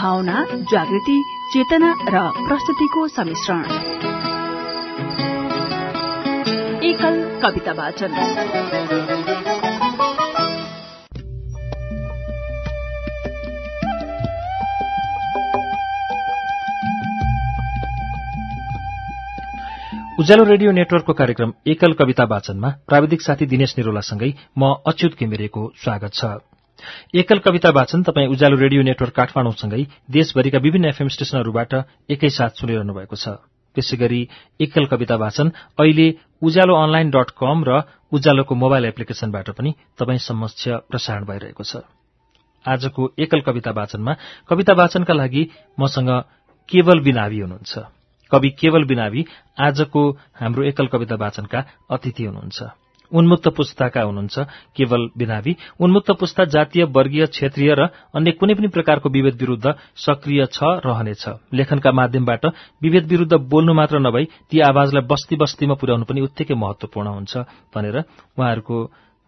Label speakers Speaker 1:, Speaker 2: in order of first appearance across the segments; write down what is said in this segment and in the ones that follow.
Speaker 1: भावना जागृति चेतना र प्रस्तुतिको सम्मिश्रण एकल कविता
Speaker 2: उज्यालो रेडियो नेटवर्कको कार्यक्रम एकल कविता वाचनमा प्राविधिक साथी दिनेश निरोलासँगै म अच्युत घिमिरेको स्वागत छ। एकल कविता वाचन तपाईँ उज्यालो रेडियो नेटवर्क काठमाडौँसँगै देशभरिका विभिन्न एफएम स्टेशनहरूबाट एकैसाथ सुनिरहनु भएको छ। त्यसै गरी एकल कविता वाचन अहिले उज्यालो अनलाइन डट कम र उज्यालोको मोबाइल एप्लिकेशनबाट पनि तपाईँ समक्ष प्रसारण भइरहेको छ। आजको एकल कविता वाचनमा कविता वाचनका लागि मसँग केवल बिनावी हुनुहुन्छ। कवि केवल बिनावी आजको हाम्रो एकल कविता वाचनका अतिथि हुनुहुन्छ। उन्मुक्त पुस्ताका हुनुहुन्छ। केवल बिनावी उन्मुक्त पुस्ता जातीय वर्गीय क्षेत्रीय र अन्य कुनै पनि प्रकारको विभेद विरूद्ध सक्रिय छ रहनेछ। लेखनका माध्यमबाट विभेद विरूद्ध बोल्नु मात्र नभई ती आवाजलाई बस्ती बस्तीमा पुर्याउनु पनि उत्तिकै महत्वपूर्ण हुन्छ भनेर उहाँहरूको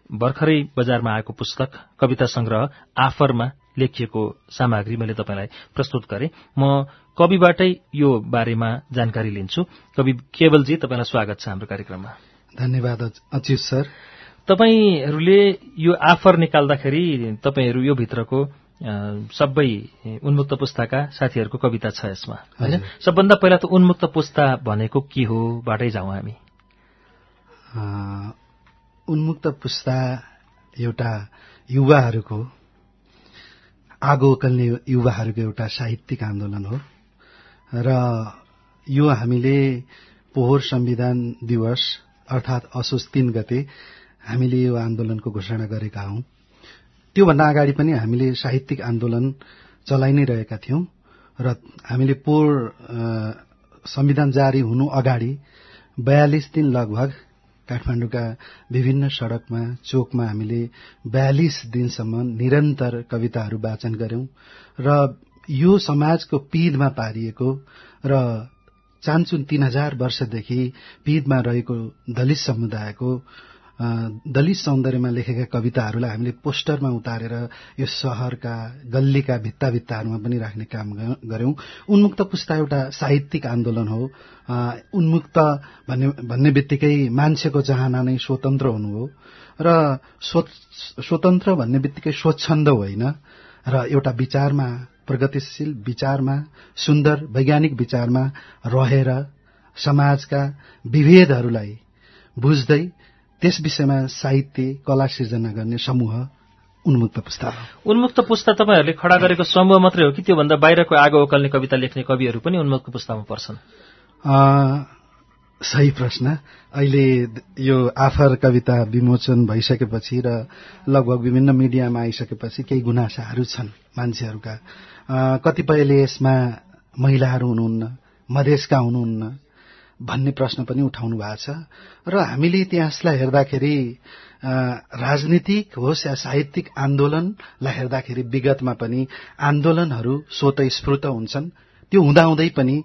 Speaker 2: भर्खरै बजारमा आएको पुस्तक कविता संग्रह आफरमा लेखिएको सामग्री मैले तपाईँलाई प्रस्तुत गरे। म कविबाटै यो बारेमा जानकारी लिन्छु। कवि केवलजी तपाईँलाई स्वागत छ हाम्रो कार्यक्रममा।
Speaker 3: धन्यवाद अच्युत सर।
Speaker 2: तपाईँहरूले यो आफर निकाल्दाखेरि तपाईँहरू यो भित्रको सबै उन्मुक्त पुस्ताका साथीहरूको कविता छ यसमा होइन? सबभन्दा पहिला त उन्मुक्त पुस्ता भनेको के हो? बाटै जाउँ हामी।
Speaker 3: उन्मुक्त पुस्ता एउटा युवाहरूको आगो उकल्ने युवाहरूको एउटा साहित्यिक आन्दोलन हो। र यो हामीले पोहोर संविधान दिवस अर्थात् असोज तीन गते हामीले यो आन्दोलनको घोषणा गरेका हौं। त्योभन्दा अगाडि पनि हामीले साहित्यिक आन्दोलन चलाइ नै रहेका थियौं र हामीले पोहोर संविधान जारी हुनु अगाडि बयालिस दिन लगभग काठमाडौँका विभिन्न सड़कमा चोकमा हामीले बयालिस दिनसम्म निरन्तर कविताहरू वाचन गर्यौं र यो समाजको पीधमा पारिएको र चान्चुन तीन हजार वर्षदेखि पीधमा रहेको दलित समुदायको दलित सौन्दर्यमा लेखेका कविताहरूलाई हामीले पोस्टरमा उतारेर यो शहरका गल्लीका भित्ता भित्ताहरूमा पनि राख्ने काम गर्यौं उन्मुक्त पुस्ता एउटा साहित्यिक आन्दोलन हो। उन्मुक्त भन्ने भन्ने बित्तिकै मान्छेको चाहना नै स्वतन्त्र हुनु हो। र स्वतन्त्र भन्ने बित्तिकै स्वच्छन्द होइन। र एउटा विचारमा प्रगतिशील विचारमा सुन्दर वैज्ञानिक विचारमा रहेर समाजका विभेदहरूलाई बुझ्दै त्यस विषयमा साहित्य कला सिर्जना गर्ने समूह उन्मुक्त पुस्ता।
Speaker 2: उन्मुक्त पुस्ता तपाईँहरूले खड़ा गरेको समूह मात्रै हो कि त्योभन्दा बाहिरको आगो ओकल्ने कविता लेख्ने कविहरू पनि उन्मुक्त पुस्तामा पर्छन्?
Speaker 3: सही प्रश्न। अहिले यो आफर कविता विमोचन भइसकेपछि र लगभग विभिन्न मिडियामा आइसकेपछि केही गुनासाहरू छन् मान्छेहरूका। कतिपयले यसमा महिलाहरू हुनुहुन्न मधेसका हुनुहुन्न भन्ने प्रश्न पनि उठाउनु भएको छ। र हामीले इतिहासलाई हेर्दाखेरि राजनीतिक होस् या साहित्यिक आन्दोलनलाई हेर्दाखेरि विगतमा पनि आन्दोलनहरू स्वतस्फूर्त हुन्छन्। त्यो हुँदाहुँदै पनि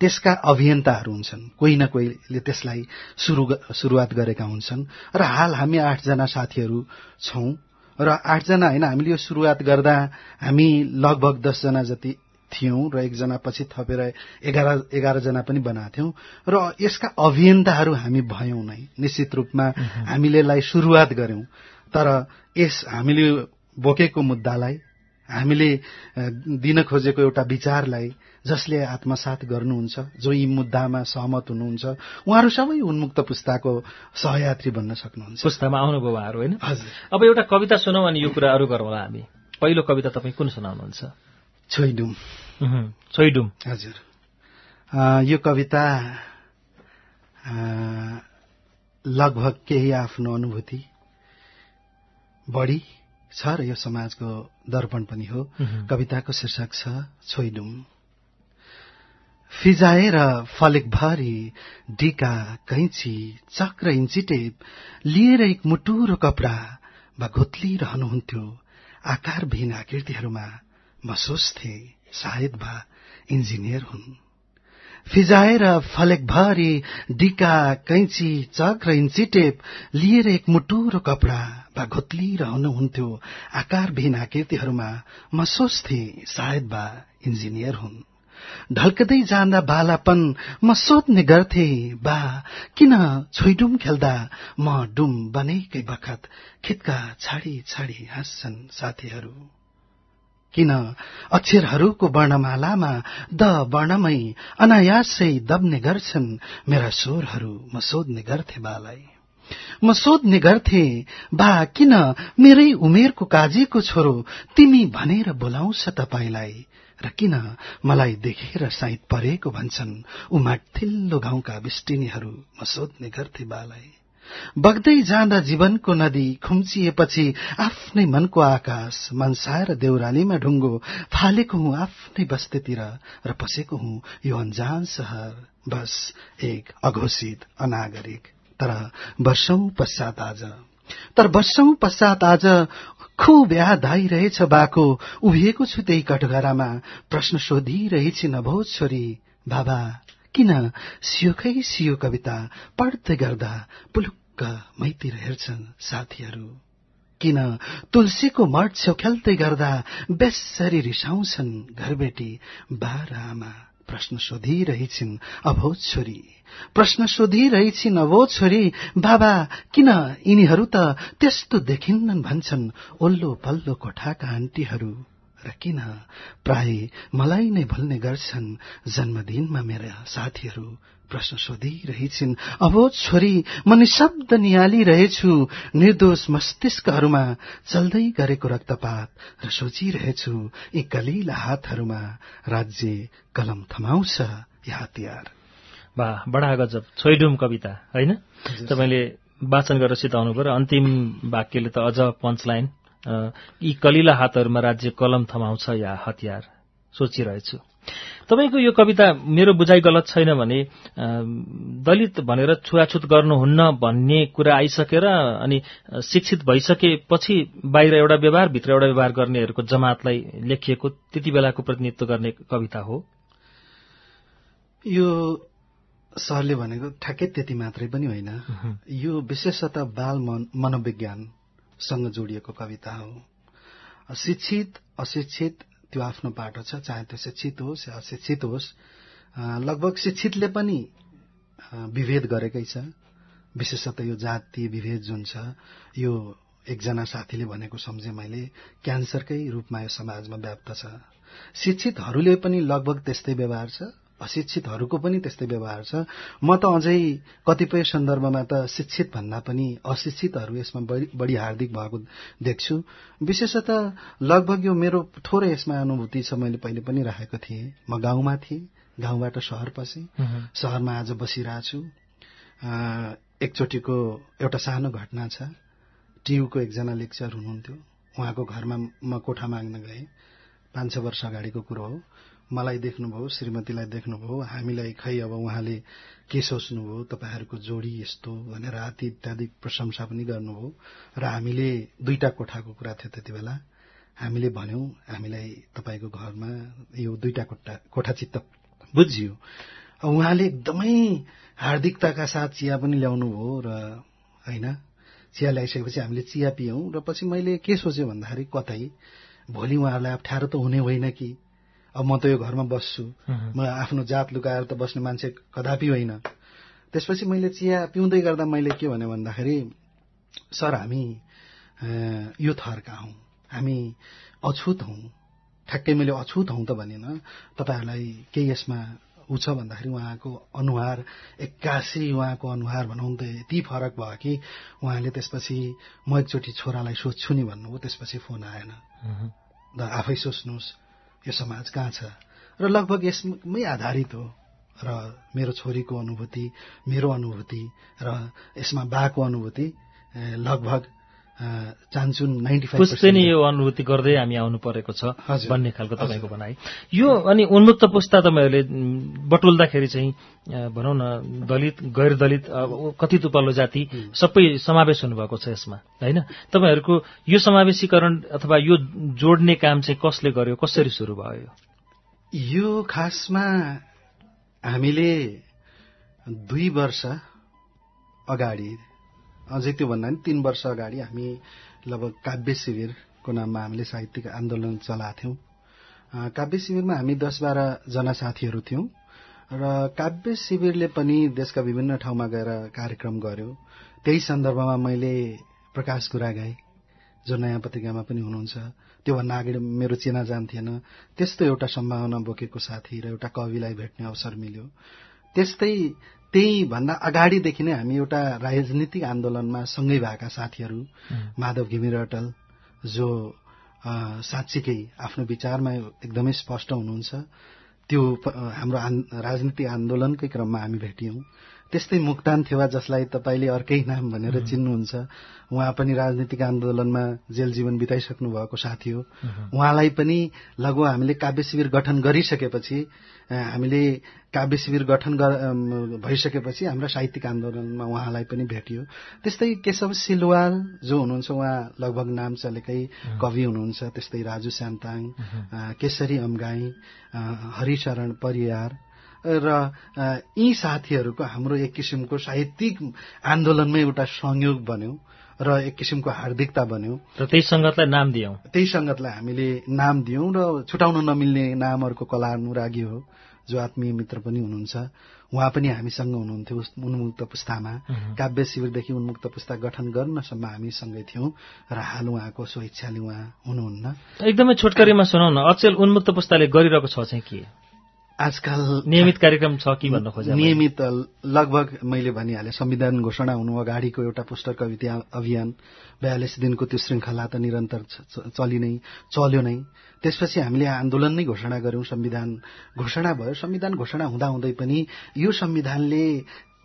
Speaker 3: त्यसका अभियन्ताहरू हुन्छन्। कोही न कोहीले त्यसलाई सुरुवात गरेका हुन्छन्। र हाल हामी आठजना साथीहरू छौं र आठजना होइन हामीले यो सुरुवात गर्दा हामी लगभग दसजना जति थियौं र एकजना पछि थपेर एघार एघारजना पनि बनाएको थियौं र यसका अभियन्ताहरू हामी भयौं नै निश्चित रूपमा हामीले यसलाई सुरुवात गर्यौं तर यस हामीले बोकेको मुद्दालाई हामीले दिन खोजेको एउटा विचारलाई जसले आत्मसात गर्नुहुन्छ जो यी मुद्दामा सहमत हुनुहुन्छ उहाँहरू सबै उन्मुक्त पुस्ताको सहयात्री बन्न सक्नुहुन्छ।
Speaker 2: पुस्तामा आउनुभयो उहाँहरू होइन? अब एउटा कविता सुनौ अनि यो कुरा अरू गरौँला हामी। पहिलो कविता तपाईँ कुन सुनाउनुहुन्छ?
Speaker 3: छोइडुम।
Speaker 2: छोइडुम।
Speaker 3: हजुर। यो कविता लगभग केही आफ्नो अनुभूति बढी छ र यो समाजको दर्पण पनि हो। कविताको शीर्षक छ छोइडुम फिजाएर फलेकभरि डिका कैँची चक्र इन्चिटेप लिएर एक मुटुरो कपडा वा घोत्लिरहनुहुन्थ्यो आकारविहीन आकृतिहरूमा म सोच्थे सायद भा इन्जिनियर हुन्। फिजाएर फलेकभरि डिका कैँची चक र इन्चिटेप लिएर एक मुटुरो कपडा बा घोत्लिरहनुहुन्थ्यो आकारविहीन आकृतिहरूमा म सोच्थे सायद बा इन्जिनियर हुन्। ढल्कदै जाँदा बालापन म सोध्ने गर्थे बा किन छोइडुम खेल्दा म डुम बनेकै बखत खित्का छाडी छाडी हाँस्छन् साथीहरू? किन? अक्षरहरूको वर्णमालामा द वर्णमै अनायासै दब्ने गर्छन् मेरा स्वरहरू। म सोध्ने गर्थे बालाई। म सोध्ने गर्थे बा किन मेरै उमेरको काजीको छोरो तिमी भनेर बोलाउँछ तपाईँलाई? र किन मलाई देखेर साइत परेको भन्छन् ऊ माथिल्लो गाउँका म सोध्ने गर्थे बालाई। बग्दै जाँदा जीवनको नदी खुम्चिएपछि आफ्नै मनको आकाश मनसाएर देउरालीमा ढुङ्गो फालेको हुँ आफ्नै बस्तीतिर र पसेको हुँ यो अन्जान सहर। बस एक अघोषित अनागरिक। तर वर्षौं पश्चात आज। तर वर्षौं पश्चात आज खुब याद आइरहेछ बाको। उभिएको छु त्यही कटघरामा। प्रश्न सोधिरहेछि नभो छोरी बाबा किन सियोखै सियो कविता पढ्दै गर्दा पुलुक्क मैतिर हेर्छन् साथीहरू? किन तुलसीको मठ छेउ खेल्दै गर्दा बेसरी रिसाउँछन् घरबेटी? बाह्र आमा प्रश्न सोधिरहेछिन् अभो छोरी। प्रश्न सोधिरहेछिन् अभो छोरी। बाबा किन यिनीहरू त त्यस्तो देखिन्नन् भन्छन् ओल्लो पल्लो कोठाका आन्टीहरू? र किन? प्राय मलाई नै भुल्ने गर्छन्। जन्मदिनमा मेरा साथीहरू प्रश्न सोधिरहेछिन्। अब छोरी म निशब्द निहालिरहेछु। निर्दोष मस्तिष्कहरूमा चल्दै गरेको रक्तपात र सोचिरहेछु यी कलिला हातहरूमा राज्य कलम थमाउँछ या हतियार।
Speaker 2: वाह बडा गजब। छोइडुम कविता होइन? तपाईँले वाचन गरेर सिताउनु पर्यो अन्तिम वाक्यले त अझ पञ्चलाइन यी कलिला हातहरूमा राज्य कलम थमाउँछ या हतियार। सोचिरहेछु। तपाईँको यो कविता मेरो बुझाइ गलत छैन भने दलित भनेर छुवाछुत गर्नुहुन्न भन्ने कुरा आइसकेर अनि शिक्षित भइसकेपछि बाहिर एउटा व्यवहार भित्र एउटा व्यवहार गर्नेहरूको जमातलाई लेखिएको त्यति बेलाको प्रतिनिधित्व गर्ने कविता हो।
Speaker 3: यो सरले भनेको ठ्याक्कै त्यति मात्रै पनि होइन। यो विशेषतः बाल मनोविज्ञानसँग जोडिएको कविता हो। शिक्षित अशिक्षित त्यो आफ्नो बाटो छ चाहे त्यो शिक्षित होस् या अशिक्षित होस् लगभग शिक्षितले पनि विभेद गरेकै छ। विशेषतः यो जातीय विभेद जुन छ यो एकजना साथीले भनेको सम्झे मैले क्यान्सरकै रूपमा यो समाजमा व्याप्त छ। शिक्षितहरूले पनि लगभग त्यस्तै व्यवहार छ। अशिक्षितहरूको पनि त्यस्तै व्यवहार छ। म त अझै कतिपय सन्दर्भमा त शिक्षित भन्दा पनि अशिक्षितहरू यसमा बढी हार्दिक भएको देख्छु। विशेषतः लगभग यो मेरो थोरै यसमा अनुभूति छ मैले पहिले पनि राखेको थिएँ। म गाउँमा थिएँ गाउँबाट सहर पसेँ। सहरमा आज बसिरहेछु एकचोटिको एउटा सानो घटना छ। टियुको एकजना लेक्चर हुनुहुन्थ्यो। उहाँको घरमा म कोठा माग्न गएँ। पाँच छ वर्ष अगाडिको कुरो हो। मलाई देख्नुभयो श्रीमतीलाई देख्नुभयो हामीलाई खै अब उहाँले के सोच्नुभयो तपाईँहरूको जोडी यस्तो भनेर राति इत्यादि प्रशंसा पनि गर्नुभयो र हामीले दुईटा कोठाको कुरा थियो त्यति बेला। हामीले भन्यौं हामीलाई तपाईँको घरमा यो दुईटा कोठा कोठा चित्त बुझियो। उहाँले एकदमै हार्दिकताका साथ चिया पनि ल्याउनु भयो र होइन चिया ल्याइसकेपछि हामीले चिया पियौं र पछि मैले के सोचेँ भन्दाखेरि कतै भोलि उहाँहरूलाई अप्ठ्यारो त हुने होइन कि। अब म त यो घरमा बस्छु। म आफ्नो जात लुकाएर त बस्ने मान्छे कदापि होइन। त्यसपछि मैले चिया पिउँदै गर्दा मैले के भने भन्दाखेरि सर हामी यो थरका हौँ। हामी अछुत हौँ। ठ्याक्कै मैले अछुत हौँ त भनेन। तपाईँहरूलाई केही यसमा ऊ छ भन्दाखेरि उहाँको अनुहार एक्कासी उहाँको अनुहार भनौँ त यति फरक भयो कि उहाँले त्यसपछि म एकचोटि छोरालाई सोध्छु नि भन्नुभयो त्यसपछि फोन आएन। आफै सोच्नुहोस्। यो समाज कहाँ छ? र लगभग यसमै आधारित हो। र मेरो छोरीको अनुभूति मेरो अनुभूति र यसमा बाको अनुभूति लगभग चाहन्छु नाइन्टी
Speaker 2: फाइभ यो अनुभूति गर्दै हामी आउनु परेको छ भन्ने खालको तपाईँको भनाइ। यो अनि उन्मुक्त पुस्ता तपाईँहरूले बटुल्दाखेरि चाहिँ भनौँ न दलित गैर दलित कति तुपल्लो जाति सबै समावेश हुनुभएको छ यसमा होइन? तपाईँहरूको यो समावेशीकरण अथवा यो जोड्ने काम चाहिँ कसले गर्यो कसरी सुरु भयो?
Speaker 3: यो खासमा हामीले दुई वर्ष अगाडि अझै त्योभन्दा पनि तीन वर्ष अगाडि हामी लगभग काव्य शिविरको नाममा हामीले साहित्यिक आन्दोलन चलाएको काव्य शिविरमा हामी दस बाह्रजना साथीहरू थियौँ र काव्य शिविरले पनि देशका विभिन्न ठाउँमा गएर कार्यक्रम गर्यो। त्यही सन्दर्भमा मैले प्रकाश गुरा गाएँ जो नयाँ पत्रिकामा पनि हुनुहुन्छ त्योभन्दा अगाडि मेरो चिनाजान थिएन। त्यस्तो एउटा सम्भावना बोकेको साथी र एउटा कविलाई भेट्ने अवसर मिल्यो। त्यस्तै त्यही भन्दा अगाडिदेखि नै हामी एउटा राजनीतिक आन्दोलनमा सँगै भएका साथीहरू माधव घिमिर अटल जो साँच्चीकै आफ्नो विचारमा एकदमै स्पष्ट हुनुहुन्छ। त्यो हाम्रो राजनीतिक आन्दोलनकै क्रममा हामी भेटियौं। त्यस्तै मुक्तान थेवा जसलाई तपाईँले अर्कै नाम भनेर चिन्नुहुन्छ। उहाँ पनि राजनीतिक आन्दोलनमा जेल जीवन बिताइसक्नु भएको साथी हो। उहाँलाई पनि लगभग हामीले काव्य शिविर गठन गरिसकेपछि हामीले काव्य शिविर गठन भइसकेपछि हाम्रो साहित्यिक आन्दोलनमा उहाँलाई पनि भेटियो। त्यस्तै केशव सिलवाल जो हुनुहुन्छ उहाँ लगभग नाम चलेकै कवि हुनुहुन्छ। त्यस्तै राजु स्यान्ताङ केशरी अम्गाई हरिशरण परियार र यी साथीहरूको हाम्रो एक किसिमको साहित्यिक आन्दोलनमै एउटा संयोग बन्यो र एक किसिमको हार्दिकता बन्यो।
Speaker 2: र त्यही सङ्गतलाई नाम दियौँ।
Speaker 3: त्यही सङ्गतलाई हामीले नाम दियौँ र छुटाउन नमिल्ने नामहरूको कला अनुरागी हो जो आत्मीय मित्र पनि हुनुहुन्छ। उहाँ पनि हामीसँग हुनुहुन्थ्यो उन्मुक्त पुस्तामा। काव्य शिविरदेखि उन्मुक्त पुस्ता गठन गर्नसम्म हामी सँगै थियौँ र हाल उहाँको स्वेच्छाले उहाँ हुनुहुन्न।
Speaker 2: एकदमै छोटकरीमा सुनाउ न अचेल उन्मुक्त पुस्ताले गरिरहेको छ चाहिँ के?
Speaker 3: आजकल
Speaker 2: नियमित कार्यक्रम छ कि भन्न खोजे
Speaker 3: नियमित लगभग मैले भनिहालेँ संविधान घोषणा हुनु अगाडिको एउटा पुस्तक कविता अभियान बयालिस दिनको त्यो श्रृङ्खला त निरन्तर चलि नै चल्यो नै। त्यसपछि हामीले आन्दोलन नै घोषणा गर्यौं संविधान घोषणा भयो। संविधान घोषणा हुँदाहुँदै पनि यो संविधानले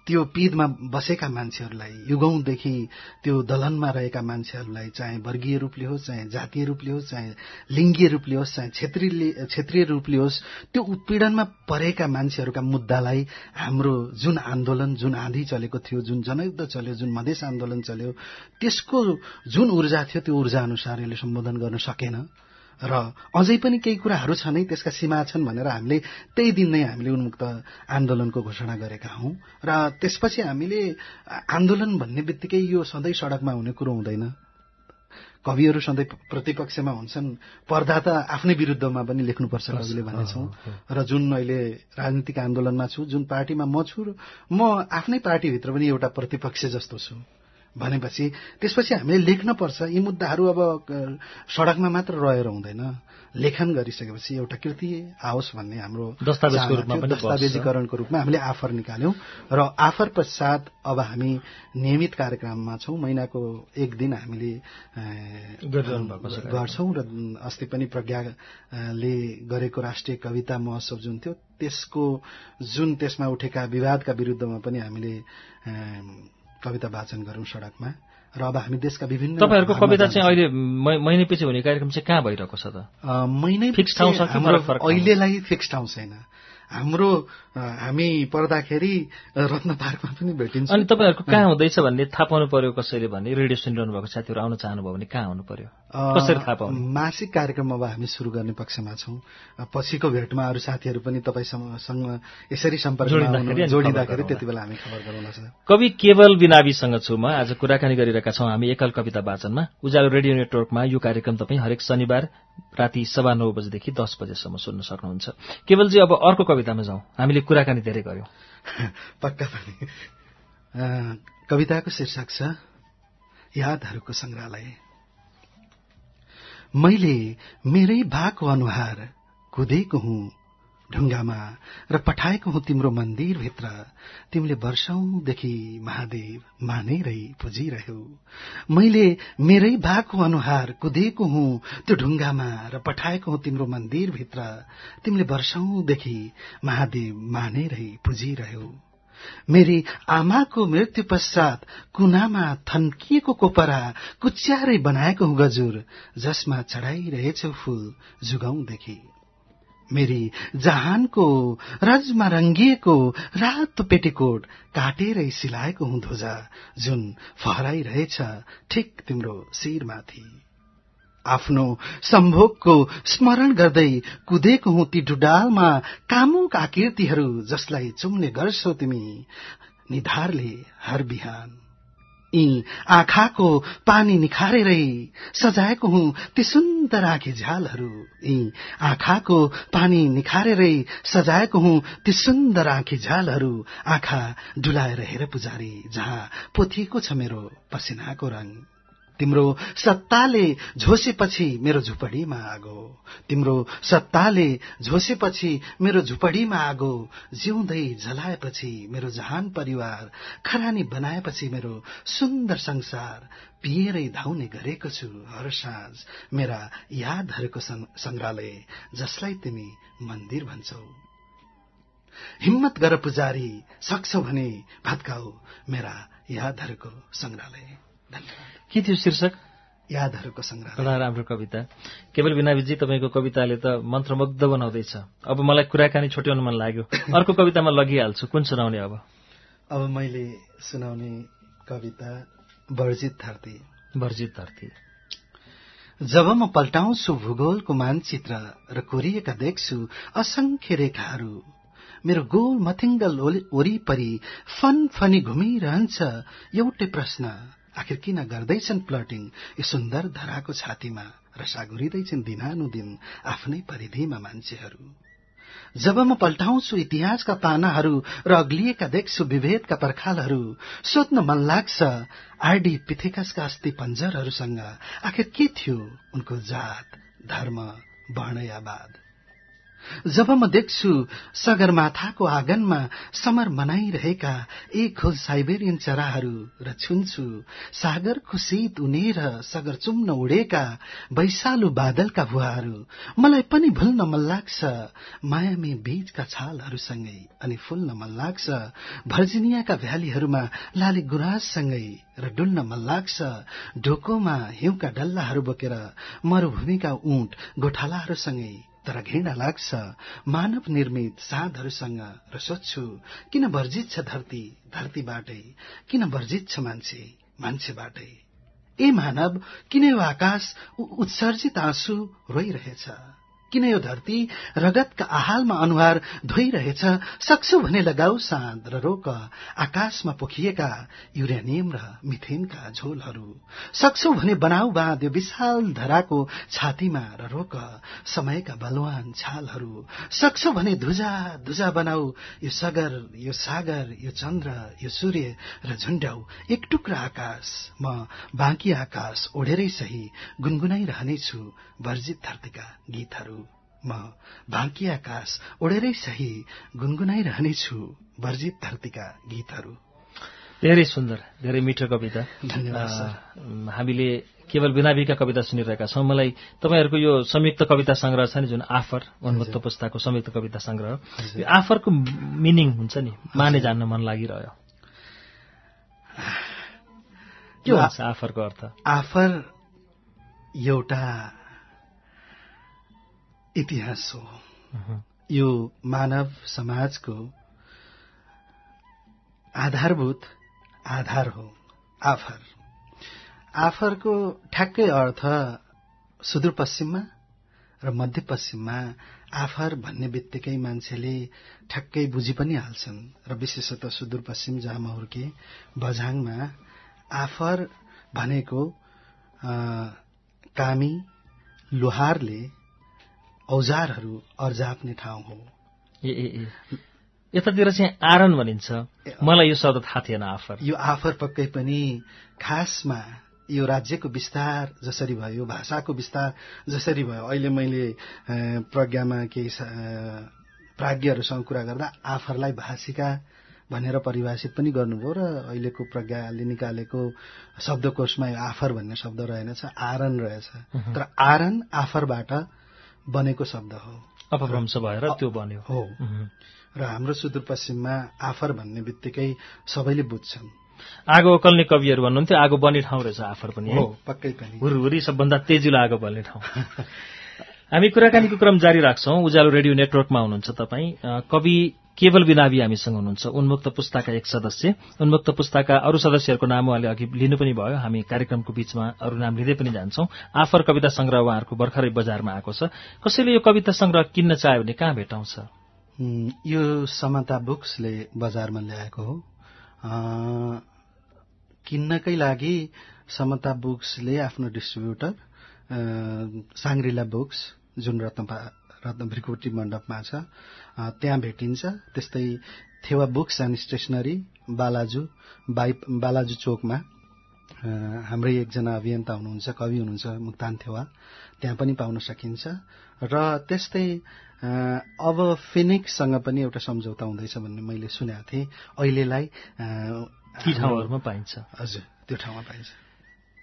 Speaker 3: त्यो पिदमा बसेका मान्छेहरूलाई युगौंदेखि त्यो दलनमा रहेका मान्छेहरूलाई चाहे वर्गीय रूपले होस् चाहे जातीय रूपले होस् चाहे लिङ्गीय रूपले होस् चाहे क्षेत्रीय रूपले होस् त्यो उत्पीडनमा परेका मान्छेहरूका मुद्दालाई हाम्रो जुन आन्दोलन जुन आँधी चलेको थियो जुन जनयुद्ध चल्यो जुन मधेस आन्दोलन चल्यो त्यसको जुन ऊर्जा थियो त्यो ऊर्जा अनुसार यसले सम्बोधन गर्न सकेन। र अझै पनि केही कुराहरू छन् है त्यसका सीमा छन् भनेर हामीले त्यही दिन नै हामीले उन्मुक्त आन्दोलनको घोषणा गरेका हौं। र त्यसपछि हामीले आन्दोलन भन्ने बित्तिकै यो सधैँ सड़कमा हुने कुरो हुँदैन। कविहरू सधैँ प्रतिपक्षमा हुन्छन्। पर्दा त आफ्नै विरुद्धमा पनि लेख्नुपर्छ कविले भनेछौँ र जुन अहिले राजनीतिक आन्दोलनमा छु जुन पार्टीमा म छु म आफ्नै पार्टीभित्र पनि एउटा प्रतिपक्ष जस्तो छु। भनेपछि त्यसपछि हामीले लेख्न पर्छ। यी मुद्दाहरू अब सड़कमा मात्र रहेर हुँदैन। लेखन गरिसकेपछि एउटा कृति आओस् भन्ने हाम्रो दस्तावेजीकरणको रूपमा हामीले आफर निकाल्यौं र आफर पश्चात अब हामी नियमित कार्यक्रममा छौं। महिनाको एक दिन हामीले गर्छौं र अस्ति पनि प्रज्ञाले गरेको राष्ट्रिय कविता महोत्सव जुन थियो त्यसको जुन त्यसमा उठेका विवादका विरूद्धमा पनि हामीले कविता वाचन गरौं सड़कमा। र अब हामी देशका विभिन्न
Speaker 2: तपाईँहरूको कविता चाहिँ अहिले महिने पछि हुने कार्यक्रम चाहिँ कहाँ भइरहेको छ त?
Speaker 3: महिनै फिक्स ठाउँ छ अहिलेलाई फिक्स ठाउँ छैन। हाम्रो हामी पर्दाखेरि रत्न पार्कमा पनि भेटिन्छ।
Speaker 2: अनि तपाईँहरूको कहाँ हुँदैछ भन्ने थाहा पाउनु पर्यो कसैले भने रेडियो सुनिरहनु भएको साथीहरू आउन चाहनुभयो भने कहाँ आउनु पर्यो? कसरी थाहा पाउनु?
Speaker 3: मासिक कार्यक्रम अब हामी सुरु गर्ने पक्षमा छौँ। पछिको भेटमा अरू साथीहरू पनि तपाईँसँग यसरी सम्पर्क जोडिँदाखेरि त्यति बेला हामी खबर गराउन
Speaker 2: कवि केवल बिनाबीसँग छु म। आज कुराकानी गरिरहेका छौँ। हामी एकल कविता वाचनमा। उज्यालो रेडियो नेटवर्कमा यो कार्यक्रम तपाईँ हरेक शनिबार राति सवा नौ बजेदेखि दस बजेसम्म सुन्न सक्नुहुन्छ। केवलजी अब अर्को कवितामा जाउँ। हामीले कुराकानी धेरै गर्यौं।
Speaker 3: पक्का पनि। कविताको शीर्षक छ यादहरूको संग्रहालय। मैले मेरै भाको अनुहार कुदेको हुँ ढुङ्गामा र पठाएको हुँ तिम्रो मन्दिरभित्र। तिमीले वर्षौंदेखि महादेव मानेरै पुजिरह्यौ। मैले मेरै भएको अनुहार कुदेको हुँ त्यो ढुङ्गामा र पठाएको हुँ तिम्रो मन्दिरभित्र। तिमीले वर्षौंदेखि महादेव मानेरै पुजिरह्यौ। मेरी आमाको मृत्यु पश्चात कुनामा थन्किएको कोपरा कुच्यारै बनाएको हुँ गजुर जसमा चढाइरहेछौ फूल जुगाउँदेखि मेरी जहानको रजमा रंगिएको रातो पेटीकोट काटेरै सिलाएको हुँ ध्वजा जुन फहराइरहेछ ठिक तिम्रो शिरमाथि। आफ्नो सम्भोगको स्मरण गर्दै कुदेको हुँ ती डुडालमा कामुक आकृतिहरू जसलाई चुम्ने गर्छौ तिमी निधारले हर बिहान। यी आँखाको पानी निखारेरै सजाएको हुँ ती सुन्दर आँखे झ्यालहरू। यी आँखाको पानी निखारेरै सजाएको हुँ ती सुन्दर आँखी झ्यालहरू। आँखा डुलाएर हेर पुजारी जहाँ पोथिएको छ मेरो पसिनाको रङ। तिम्रो सत्ताले झोसेपछि मेरो झुपडीमा आगो। तिम्रो सत्ताले झोसेपछि मेरो झुपडीमा आगो। जिउँदै झलाएपछि मेरो जहान परिवार खरानी बनाएपछि मेरो सुन्दर संसार पिएरै धाउने गरेको छु हर साँझ मेरा यादहरूको संग्रहालय जसलाई तिमी मन्दिर भन्छौ। हिम्मत गर पुजारी सक्छौ भने भत्काऊ मेरा यादहरूको संग्रहालय।
Speaker 2: के थियो शीर्षक?
Speaker 3: यादहरूको सङ्ग्रह
Speaker 2: बडा राम्रो कविता। केवल बिनाविजी तपाईँको कविताले त मन्त्रमुग्ध बनाउँदैछ। अब मलाई कुराकानी छोट्याउनु मन लाग्यो। अर्को कवितामा लगिहाल्छु। कुन सुनाउने अब?
Speaker 3: अब मैले सुनाउने कविता वर्जित धरती
Speaker 2: वर्जित धरती
Speaker 3: जब म पल्टाउँछु भूगोलको मानचित्र र कोरिएका देख्छु असंख्य रेखाहरू मेरो गोल मथिङ्गल वरिपरि फन फनी घुमिरहन्छ एउटै प्रश्न। आखिर किन गर्दैछन् प्लटिङ यो सुन्दर धराको छातीमा र सागुरिँदैछन् दिनानुदिन आफ्नै परिधिमा मान्छेहरू। जब म पल्टाउँछु इतिहासका पानाहरू र अग्लिएका देख्छु विभेदका पर्खालहरू सोध्न मन लाग्छ आरडी पिथेकसका अस्ति पञ्जरहरूसँग आखिर के थियो? उनको जात धर्म वर्ण या बाद जब म देख्छु सगरमाथाको आँगनमा समर मनाइरहेका एक खोज साइबेरियन चराहरू र छुन्छु सागरको शीत उनेर सगर चुम्न उडेका वैशालु बादलका भुवाहरू मलाई पनि भुल्न मन लाग्छ। मायामी बीचका छालहरूसँगै अनि फुल्न मन लाग्छ। भर्जिनियाका भ्यालीहरूमा लाली गुराँससँगै र डुल्न मन लाग्छ। ढोकोमा हिउँका डल्लाहरू बोकेर मरूभूमिका ऊँट गोठालाहरूसँगै तर घृणा लाग्छ। मानव निर्मित साधहरूसँग र सोध्छु किन वर्जित छ धरती? धरतीबाटै। किन वर्जित छ मान्छे? मान्छेबाटै। ए मानव किन यो आकाश उत्सर्जित आँसु रोइरहेछ? किन यो धरती रगतका आहालमा अनुहार धोइरहेछ? सक्छु भने लगाऊ साँध र रोक आकाशमा पोखिएका युरेनियम र मिथेनका झोलहरू। सक्छौ भने बनाऊ बाँध यो विशाल धराको छातीमा र रोक समयका बलवान छालहरू। सक्छौ भने धुजा धुजा बनाऊ। यो सगर यो सागर यो चन्द्र यो सूर्य र झुण्ड्याउ एक टुक्रा आकाश। म बाँकी आकाश ओढेरै सही गुनगुनाइरहनेछु। वर्जित धरतीका गीतहरू। म भाकी आकाश ओढेरै सही गुनगुनाइरहनेछु वर्जित धरतीका गीतहरू।
Speaker 2: धेरै सुन्दर धेरै मिठो कविता।
Speaker 3: धन्यवाद
Speaker 2: हामीले केवल बिनाबीका कविता सुनिरहेका छौँ। मलाई तपाईँहरूको यो संयुक्त कविता संग्रह छ नि जुन आफर उन्मुक्त पुस्ताको संयुक्त कविता संग्रह यो आफरको मिनिङ हुन्छ नि माने जान्न मन लागिरह्यो। के हुन्छ आफरको अर्थ?
Speaker 3: आफर एउटा इतिहास हो। यो मानव समाजको आधारभूत आधार हो आफर। आफरको ठ्याक्कै अर्थ सुदूरपश्चिममा र मध्यपश्चिममा आफर भन्ने बित्तिकै मान्छेले ठ्याक्कै बुझी पनि हाल्छन् र विशेषतः सुदूरपश्चिम जहाँ म हुर्के बझाङमा आफर भनेको कामी लोहारले औजारहरू अर्जाप्ने ठाउँ हो।
Speaker 2: ए ए ए। यतातिर चाहिँ आरन भनिन्छ। मलाई यो शब्द थाहा थिएन आफर।
Speaker 3: यो आफर पक्कै पनि खासमा यो राज्यको विस्तार जसरी भयो भाषाको विस्तार जसरी भयो अहिले मैले प्रज्ञामा केही प्राज्ञहरूसँग कुरा गर्दा आफरलाई भाषिका भनेर परिभाषित पनि गर्नुभयो र अहिलेको प्रज्ञाले निकालेको शब्दकोशमा यो आफर भन्ने शब्द रहेनछ आरन रहेछ। तर आरन आफरबाट बनेको शब्द हो।
Speaker 2: अपभ्रंश भएर त्यो बन्यो।
Speaker 3: हो। र हाम्रो सुदूरपश्चिममा आफर भन्ने बित्तिकै सबैले बुझ्छन्।
Speaker 2: आगो ओकल्ने कविहरू भन्नुहुन्थ्यो आगो बन्ने ठाउँ रहेछ आफर पनि
Speaker 3: हो? पक्कै पनि।
Speaker 2: हुरहुरी सबभन्दा तेजिलो आगो बल्ने ठाउँ। हामी कुराकानीको क्रम जारी राख्छौं। उज्यालो रेडियो नेटवर्कमा हुनुहुन्छ तपाईँ। कवि केवल बिनावी हामीसँग हुनुहुन्छ। उन्मुक्त पुस्ताका एक सदस्य उन्मुक्त पुस्ताका अरू सदस्यहरूको नाम उहाँले अघि लिनु पनि भयो। हामी कार्यक्रमको बीचमा अरू नाम लिँदै पनि जान्छौं। आफर कविता संग्रह उहाँहरूको भर्खरै बजारमा आएको छ। कसैले यो कविता संग्रह किन्न चाह्यो भने कहाँ भेटाउँछ?
Speaker 3: यो समता बुक्सले बजारमा ल्याएको हो। किन्नकै लागि समता बुक्सले आफ्नो डिस्ट्रिब्युटर साङ्ग्रिला बुक्स जुन रत्न रत्न भ्रिकुटी मण्डपमा छ। त्यहाँ भेटिन्छ। त्यस्तै Thewa books and stationery Balaju by Balaju चोकमा। हाम्रै एकजना अभियन्ता हुनुहुन्छ कवि हुनुहुन्छ मुक्तान थेवा। त्यहाँ पनि पाउन सकिन्छ। र त्यस्तै अब फिनिक्ससँग पनि एउटा सम्झौता हुँदैछ भन्ने मैले सुनेको थिएँ। अहिलेलाई
Speaker 2: ती ठाउँहरूमा पाइन्छ।
Speaker 3: हजुर त्यो ठाउँमा पाइन्छ।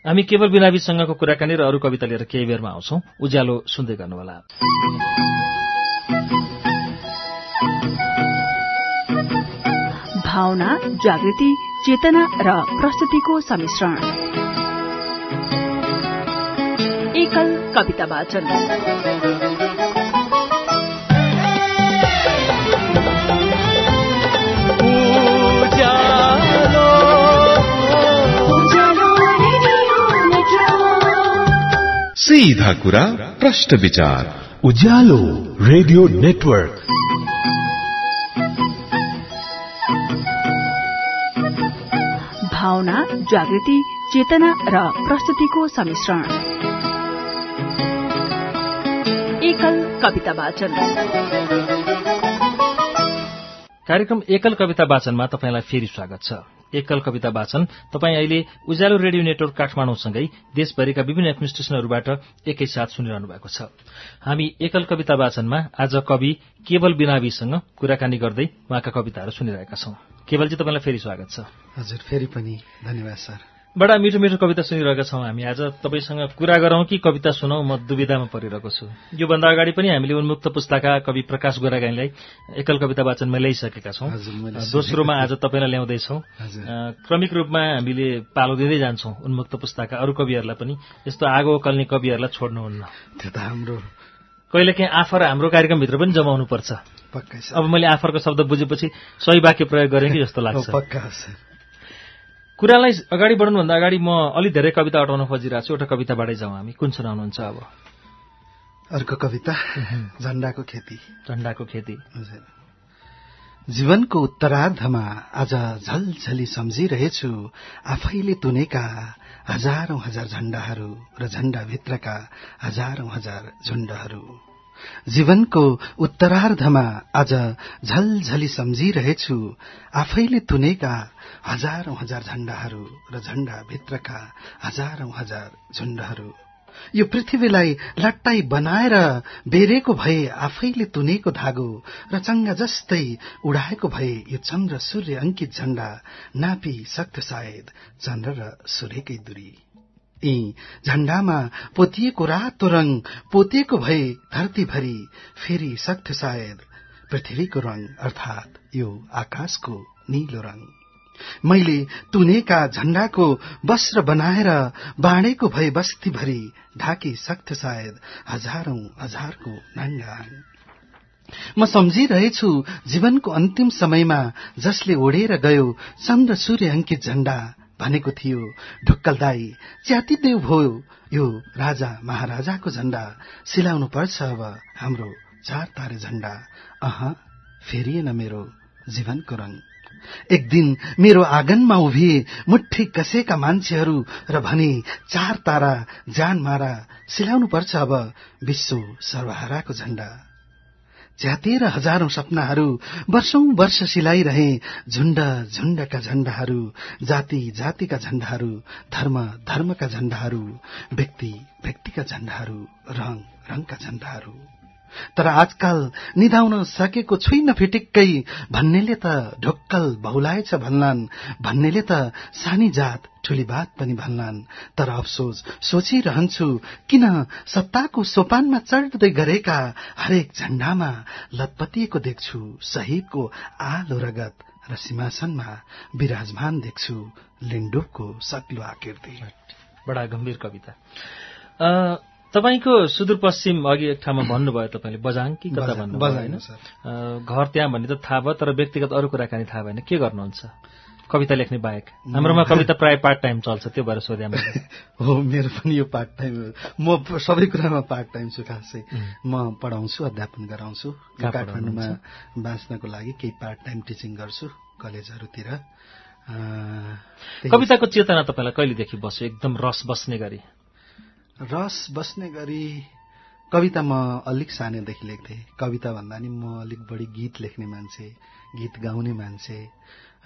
Speaker 2: हामी केवल बिनाबीसँगको कुराकानी र अरू कविता लिएर केही बेरमा आउँछौ। उज्यालो सुन्दै गर्नुहोला।
Speaker 1: भावना जागृति चेतना र प्रस्तुतिको सम्मिश्रण एकल कविता वाचन।
Speaker 4: सीधा कुरा प्रश्न विचार।
Speaker 5: Ujyaalo radio network.
Speaker 1: भावना जागृति चेतना र प्रस्तुतिको सम्मिश्रण एकल कविता वाचन।
Speaker 2: कार्यक्रम एकल कविता वाचनमा तपाईँलाई फेरि स्वागत छ। एकल कविता वाचन। तपाईँ अहिले उज्यालो रेडियो नेटवर्क काठमाडौँसँगै देशभरिका विभिन्न एडमिनिस्ट्रेशनहरूबाट एकैसाथ सुनिरहनु भएको छ। हामी एकल कविता वाचनमा आज कवि केवल बिनावीसँग कुराकानी गर्दै उहाँका कविताहरू सुनिरहेका छौं। केवलजी तपाईँलाई फेरि स्वागत छ।
Speaker 3: हजुर फेरि पनि धन्यवाद सर।
Speaker 2: बडा मिठो मिठो कविता सुनिरहेका छौं हामी आज। तपाईँसँग कुरा गरौं कि कविता सुनौ म दुविधामा परिरहेको छु। योभन्दा अगाडि पनि हामीले उन्मुक्त पुस्ताका कवि प्रकाश गोरागाईलाई एकल कविता वाचनमा ल्याइसकेका छौं। दोस्रोमा आज तपाईँलाई ल्याउँदैछौ। क्रमिक रूपमा हामीले पालो दिँदै जान्छौं उन्मुक्त पुस्ताका अरू कविहरूलाई पनि। यस्तो आगो कल्ने कविहरूलाई छोड्नुहुन्न।
Speaker 3: त्यो त हाम्रो
Speaker 2: कहिलेकाहीँ आफर हाम्रो कार्यक्रमभित्र पनि जमाउनु पर्छ अब मैले आफरको शब्द बुझेपछि सही वाक्य प्रयोग गरेँ कि जस्तो लाग्छ। कुरालाई अगाडि बढ्नुभन्दा अगाडि म अलिक धेरै कविता अटाउन खोजिरहेको छु। एउटा कविताबाटै जाउँ हामी। कुन सुनाउनुहुन्छ अब?
Speaker 3: अर्को कविता झण्डाको खेती।
Speaker 2: झण्डाको खेती।
Speaker 3: जीवनको उत्तरार्धमा आज झलझली सम्झिरहेछु। आफैले तुनेका हजारौं हजार झण्डाहरू र झण्डाभित्रका हजारौं हजार झुण्डहरू। जीवनको उत्तरार्धमा आज झलझली सम्झिरहेछु। आफैले तुनेका हजारौं हजार झण्डाहरू र झण्डाभित्रका हजारौं हजार झुण्डहरू। यो पृथ्वीलाई लट्टाई बनाएर बेरेको भए आफैले तुनेको धागो र चङ्गा जस्तै उडाएको भए यो चन्द्र सूर्य अंकित झण्डा नापी सक्थ्यो सायद चन्द्र र सूर्यकै दूरी। यी झण्डामा पोतिएको रातो रंग पोतिएको भए धरतीभरि फेरि सक्थ्यो सायद पृथ्वीको रंग अर्थात यो आकाशको नीलो रंग। मैले तुनेका झण्डाको वस्त्र बनाएर बाँडेको भए ढाकी सक्थ्यो सायद हजारौं हजारको नाङ्गाङ म सम्झिरहेछु जीवनको अन्तिम समयमा जसले ओढेर गयो चन्द्र सूर्य अंकित झण्डा भनेको थियो ढुक्कलदाई च्यातिदेऊ भयो। यो राजा महाराजाको झण्डा। सिलाउनु पर्छ अब हाम्रो चार तारे झण्डा। अह फेरिएन मेरो जीवनको रंग एक दिन मेरो आँगनमा उभिए मुठी कसेका मान्छेहरू र भने चार तारा जान मारा सिलाउनु पर्छ अब विश्व सर्वहाराको झण्डा। च्यातेर हजारौं सपनाहरू वर्षौं वर्ष सिलाइरहे झुण्ड झुण्डका झण्डाहरू जाति जातिका झण्डाहरू धर्म धर्मका झण्डाहरू व्यक्ति व्यक्तिका झण्डाहरू रंग रंगका झण्डाहरू। तर आजकल निधाउन सकेको छुइन फिटिक्कै भन्नेले त ढोक्कल बहुलाएछ भन्लान् भन्नेले त सानी जात ठुली बात पनि भन्लान्। तर अफसोस सोचिरहन्छु किन सत्ताको सोपानमा चढ्दै गरेका हरेक झण्डामा लतपतिएको देख्छु शहीदको आलो रगत र सिंहासनमा विराजमान देख्छु लिन्डुको सक्लो आकृति।
Speaker 2: बडा गम्भीर कविता। तपाईँको सुदूरपश्चिम अघि एक ठाउँमा भन्नुभयो तपाईँले बजाङ कि कता
Speaker 3: बजाङ,
Speaker 2: होइन? घर त्यहाँ भन्ने त थाहा भयो तर व्यक्तिगत अरू कुराकानी थाहा भएन। के गर्नुहुन्छ? कविता लेख्ने बाहेक। हाम्रोमा कविता प्राय पार्ट टाइम चल्छ त्यो भएर सोधेँ मैले।
Speaker 3: हो मेरो पनि यो पार्ट टाइम म सबै कुरामा पार्ट टाइम छु खासै। म पढाउँछु अध्यापन गराउँछु। काठमाडौँमा बाँच्नको लागि केही पार्ट टाइम टिचिङ गर्छु कलेजहरूतिर।
Speaker 2: कविताको चेतना तपाईँलाई कहिलेदेखि बस्यो? एकदम रस बस्ने गरी।
Speaker 3: रस बस्ने गरी कविता म अलिक सानैदेखि लेख्थेँ। कविता भन्दा नि म अलिक बढी गीत लेख्ने मान्छे गीत गाउने मान्छे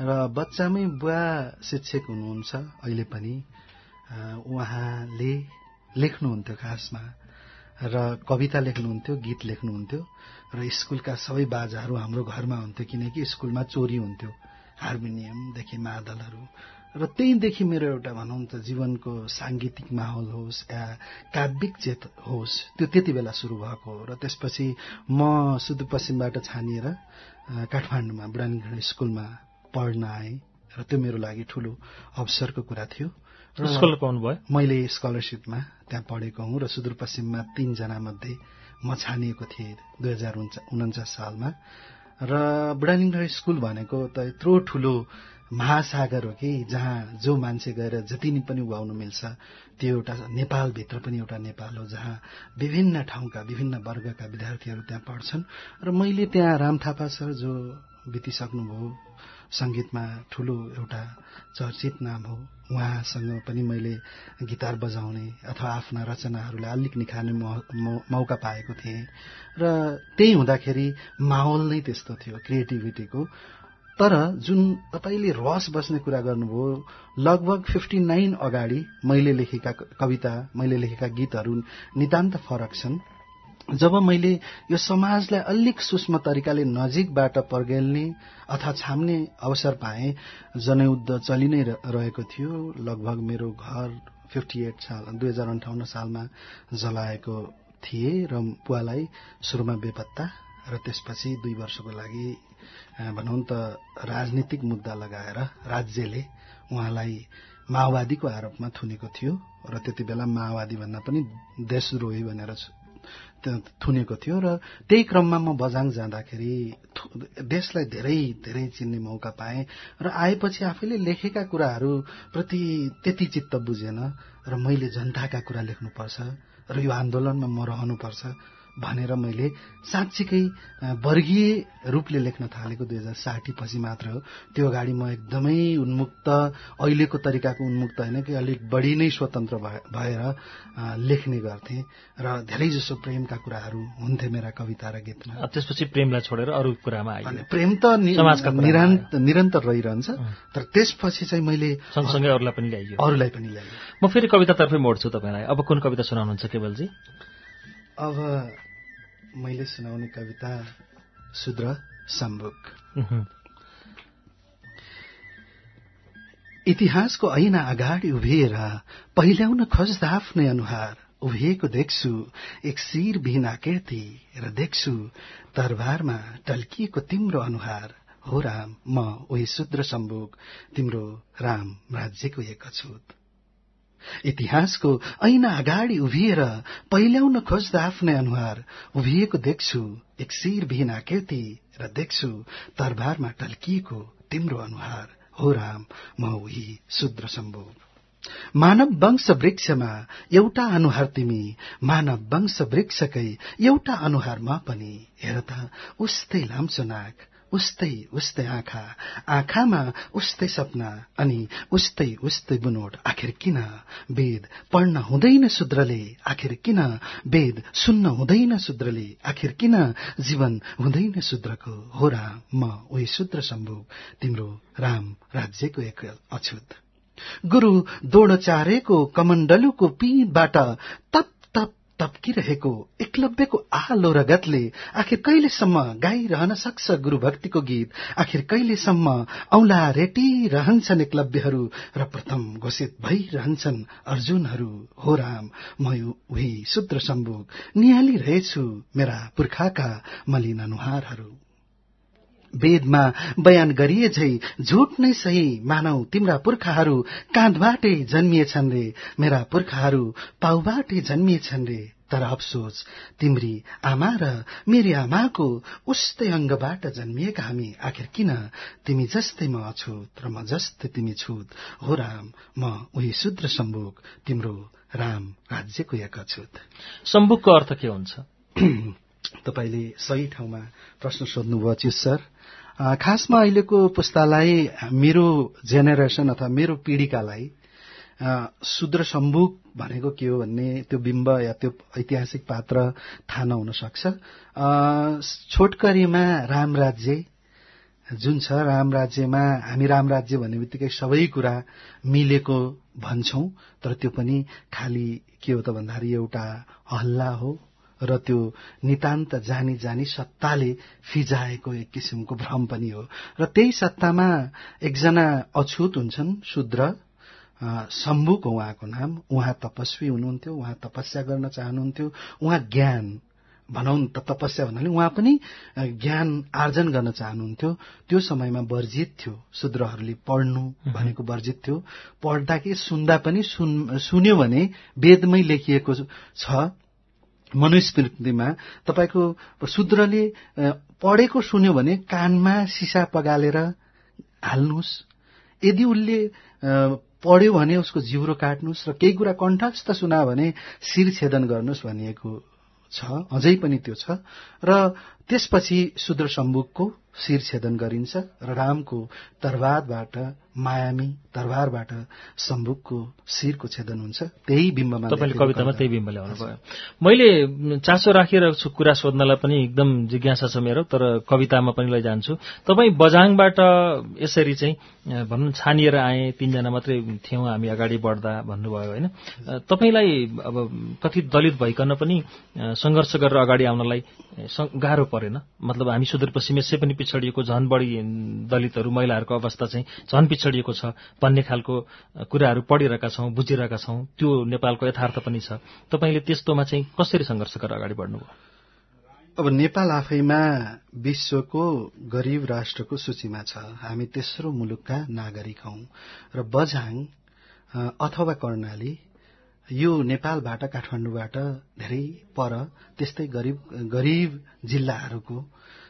Speaker 3: र बच्चामै बुवा शिक्षक हुनुहुन्छ। अहिले पनि उहाँले लेख्नुहुन्थ्यो खासमा र कविता लेख्नुहुन्थ्यो गीत लेख्नुहुन्थ्यो र स्कुलका सबै बाजाहरू हाम्रो घरमा हुन्थ्यो किनकि स्कुलमा चोरी हुन्थ्यो। हार्मोनियमदेखि मादलहरू र त्यहीदेखि मेरो एउटा भनौँ त जीवनको साङ्गीतिक माहौल होस् या काव्यिक चेत होस् त्यो त्यति बेला सुरु भएको हो। र त्यसपछि म सुदूरपश्चिमबाट छानिएर काठमाडौँमा बुढानीगढ स्कुलमा पढ्न आएँ र त्यो मेरो लागि ठुलो अवसरको कुरा थियो। र
Speaker 2: स्कुल पाउनुभयो
Speaker 3: मैले स्कलरसिपमा त्यहाँ पढेको हुँ र सुदूरपश्चिममा तीनजना मध्ये म छानिएको थिएँ दुई हजार उन्चास सालमा। र बुढालिङ्ग स्कुल भनेको त यत्रो ठुलो महासागर हो कि जहाँ जो मान्छे गएर जति पनि उगाउनु मिल्छ त्यो एउटा नेपालभित्र पनि एउटा नेपाल हो जहाँ विभिन्न ठाउँका विभिन्न वर्गका विद्यार्थीहरू त्यहाँ पढ्छन्। र मैले त्यहाँ राम थापा सर जो बितिसक्नुभयो सङ्गीतमा ठुलो एउटा चर्चित नाम हो उहाँसँग पनि मैले गिटार बजाउने अथवा आफ्ना रचनाहरूलाई अलिक निखार्ने मौका पाएको थिएँ। र त्यही हुँदाखेरि माहौल नै त्यस्तो थियो क्रिएटिभिटीको। तर जुन तपाईँले रस बस्ने कुरा गर्नुभयो लगभग फिफ्टी नाइन अगाडि मैले लेखेका कविता मैले लेखेका गीतहरू नितान्त फरक छन्। जब मैले यो समाजलाई अलिक सूक्ष्म तरिकाले नजिकबाट पर्गेल्ने अथवा छाम्ने अवसर पाएँ जनयुद्ध चलि नै रहेको थियो। लगभग मेरो घर फिफ्टी एट साल दुई हजार अन्ठाउन्न सालमा जलाएको थिए र पुवालाई सुरुमा बेपत्ता र त्यसपछि दुई वर्षको लागि भनौँ त राजनीतिक मुद्दा लगाएर राज्यले उहाँलाई माओवादीको आरोपमा थुनेको थियो र त्यति बेला माओवादी भन्दा पनि देशद्रोही भनेर थुनेको थियो र त्यही क्रममा म बजाङ जाँदाखेरि देशलाई धेरै धेरै चिन्ने मौका पाएँ र आएपछि आफैले लेखेका कुराहरू प्रति त्यति चित्त बुझेन र मैले जनताका कुरा लेख्नुपर्छ र यो आन्दोलनमा म रहनुपर्छ भनेर मैले साँच्चीकै वर्गीय रूपले लेख्न थालेको दुई हजार साठी पछि मात्र हो। त्यो अगाडि म एकदमै उन्मुक्त अहिलेको तरिकाको उन्मुक्त होइन कि अलिक बढी नै स्वतन्त्र भए- भएर लेख्ने गर्थेँ र धेरै जसो प्रेमका कुराहरू हुन्थे मेरा कविता र गीतमा।
Speaker 2: त्यसपछि प्रेमलाई छोडेर अरू कुरामा
Speaker 3: अनि प्रेम त निरन्तर रहिरहन्छ। तर त्यसपछि चाहिँ मैले
Speaker 2: सँगसँगै अरूलाई पनि ल्याइयो।
Speaker 3: अरूलाई पनि ल्याएँ
Speaker 2: म फेरि कवितातर्फै मोड्छु तपाईँलाई। अब कुन कविता सुनाउनुहुन्छ केवलजी?
Speaker 3: अब मैले सुनाउने कविता शुद्र सम्बुक
Speaker 2: उहुँ।
Speaker 3: इतिहासको ऐना अगाडि उभिएर पहिल्याउन खोज्दा आफ्नै अनुहार उभिएको देख्छु एक शिर बिहिन आकृति र देख्छु तरबारमा टल्किएको तिम्रो अनुहार। हो राम म उही शुद्र सम्बुक तिम्रो राम राज्यको एक अछुत। इतिहासको ऐना अगाडि उभिएर पहिल्याउन खोज्दा आफ्नै अनुहार उभिएको देख्छु एक शिर बिहिन आकृति र देख्छु तरबारमा टल्किएको तिम्रो अनुहार। हो राम म उही शुद्र सम्भव मानव वंश वृक्षमा एउटा अनुहार तिमी मानव वंश वृक्षकै एउटा अनुहार म पनि। हेर त उस्तै लाम्चो नाक उस्तै उस्तै आँखा। आँखामा उस्तै सपना अनि उस्तै उस्तै बुनोट। आखिर किन? वेद पढ्न हुँदैन शुद्रले आखिर किन? वेद सुन्न हुँदैन शुद्रले आखिर किन? जीवन हुँदैन शुद्रको हो राम म उही शुद्र सम्भोग तिम्रो राम राज्यको एक अछुत। गुरु दोडचारेको कमण्डलुको पिँधबाट तप तप तप्किरहेको एकलव्यको आलो रगतले आखिर कहिलेसम्म गाइरहन सक्छ गुरु भक्तिको गीत? आखिर कहिलेसम्म औला रेटिरहन्छन् एकलव्यहरू र प्रथम घोषित भइरहन्छन् अर्जुनहरू? हो राम म उही शुद्र सम्भोग निहालिरहेछु मेरा पुर्खाका मलिन अनुहारहरू वेदमा बयान गरिए झै झुट नै सही मानौ तिम्रा पुर्खाहरू काँधबाटै जन्मिएछन् रे। मेरा पुर्खाहरू पाउबाटै जन्मिएछन् रे। तर अफसोस तिम्री आमा र मेरी आमाको उस्तै अङ्गबाट जन्मिएका हामी। आखिर किन? तिमी जस्तै म अछुत र म जस्तै तिमी छुत। हो राम म उही शुद्र सम्भोग तिम्रो राम राज्यको एक अछुत।
Speaker 2: सम्बुकको अर्थ के हुन्छ?
Speaker 3: तपाईँले सही ठाउँमा प्रश्न सोध्नुभयो अच्युत सर। खासमा अहिलेको पुस्तालाई मेरो जेनेरेसन अथवा मेरो पिँढीकालाई अ, शूद्र सम्भुक भनेको के हो भन्ने त्यो बिम्ब या त्यो ऐतिहासिक पात्र थाहा नहुन सक्छ। छोटकरीमा राम राज्य जुन छ राम राज्यमा हामी राम राज्य भन्ने बित्तिकै सबै कुरा मिलेको भन्छौं तर त्यो पनि खालि के हो त भन्दाखेरि एउटा हल्ला हो। र त्यो नितान्त जानी जानी सत्ताले फिजाएको एक किसिमको भ्रम पनि हो। र त्यही सत्तामा एकजना अछुत हुन्छन् शूद्र शम्भुक उहाँको नाम। उहाँ तपस्वी हुनुहुन्थ्यो उहाँ तपस्या गर्न चाहनुहुन्थ्यो। उहाँ ज्ञान भनौँ त तपस्या भन्नाले उहाँ पनि ज्ञान आर्जन गर्न चाहनुहुन्थ्यो। त्यो समयमा वर्जित थियो शूद्रहरूले पढ्नु भनेको वर्जित थियो। पढ्दा कि सुन्दा पनि सुन सुन्यो भने वेदमै लेखिएको छ मनुस्मृतिमा तपाईँको शूद्रले पढेको सुन्यो भने कानमा सिसा पगालेर हाल्नुहोस्। यदि उसले पढ्यो भने उसको जिउरो काट्नुहोस् र केही कुरा कण्ठस्थ सुनायो भने शिर छेदन गर्नुहोस् भनिएको छ अझै पनि त्यो छ। र त्यसपछि शूद्र सम्मुखको शिर छेदन गरिन्छ र रामको तरवारबाट मायामी तरवारबाट सम्मुखको शिरको छेदन हुन्छ। त्यही बिम्बमा
Speaker 2: तपाईँले कवितामा
Speaker 3: कविता।
Speaker 2: त्यही बिम्ब ल्याउनु भयो। मैले चासो राखेर छु कुरा सोध्नलाई पनि एकदम जिज्ञासा छ मेरो तर कवितामा पनि लैजान्छु। तपाईँ बझाङबाट यसरी चाहिँ भनौँ छानिएर आए तीनजना मात्रै थियौँ हामी अगाडि बढ्दा भन्नुभयो होइन? तपाईँलाई अब कथित दलित भइकन पनि सङ्घर्ष गरेर अगाडि आउनलाई गाह्रो परेन? मतलब हामी सुदूरपश्चिम यसै पनि पिछडिएको झन् बढी दलितहरू महिलाहरूको अवस्था चाहिँ झन् पिछडिएको छ। भन्ने खालको कुराहरू पढिरहेका छौँ बुझिरहेका छौँ। त्यो नेपालको यथार्थ पनि छ। तपाईँले त्यस्तोमा चाहिँ कसरी सङ्घर्ष गरेर अगाडि बढ्नुभयो?
Speaker 3: अब नेपाल आफैमा विश्वको गरीब राष्ट्रको सूचीमा छ। हामी तेस्रो मुलुकका नागरिक हौं। र बझाङ अथवा कर्णाली यो नेपालबाट काठमाडौँबाट धेरै पर त्यस्तै गरीब गरीब जिल्लाहरूको